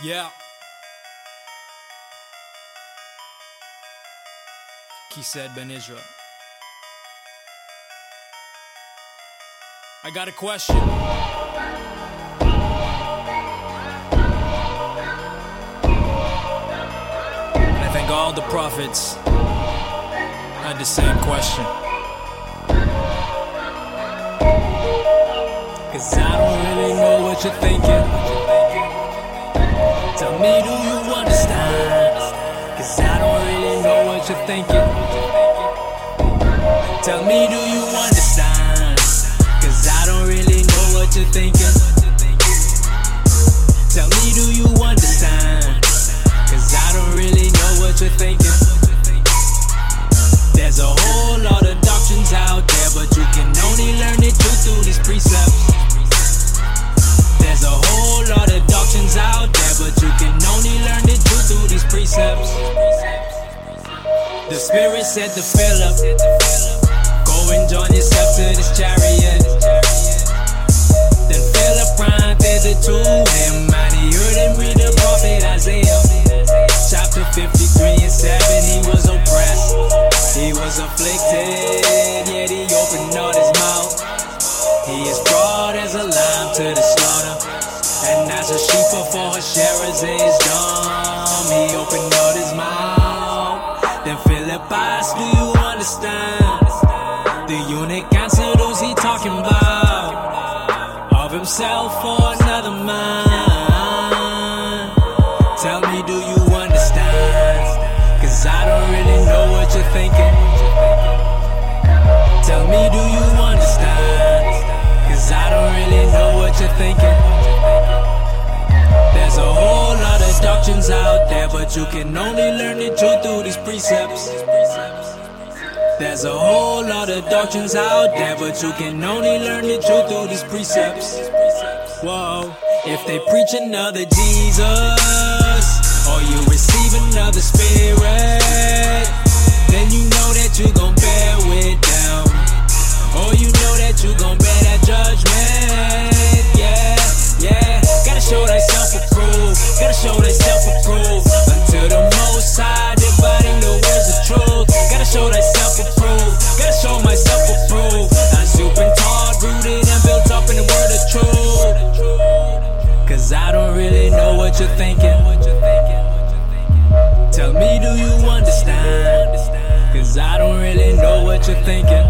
Yeah. He said, Ben Israel. I got a question. And I think all the prophets had the same question. Cause I don't really know what you're thinking. Tell me, do you understand? Cause I don't really know what you're thinking. Tell me, do you understand? The Spirit said to Philip, Go and join yourself to this chariot. Then Philip ran thither to him, and he heard him read the prophet Isaiah. Chapter 53 and 7, he was oppressed, he was afflicted, yet he opened not his mouth. He is brought as a lamb to the slaughter, and as a sheep before her shearers is dumb. He opened understand? The eunuch answered, Who's he talking about? Of himself or another man? Tell me, do you understand? Cause I don't really know what you're thinking. Tell me, do you understand? Cause I don't really know what you're thinking. There's a whole lot of doctrines out there, but you can only learn the truth through these precepts. There's a whole lot of doctrines out there, but you can only learn the truth through these precepts. Whoa, if they preach another Jesus, or you receive another spirit, Cause I don't really know what you're thinking. Tell me, do you understand? Cause I don't really know what you're thinking.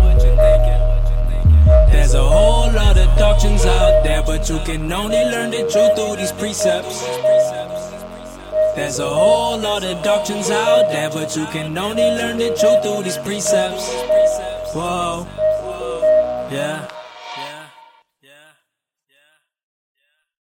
There's a whole lot of doctrines out there, but you can only learn the truth through these precepts. There's a whole lot of doctrines out there, but you can only learn the truth through these precepts. Whoa, yeah.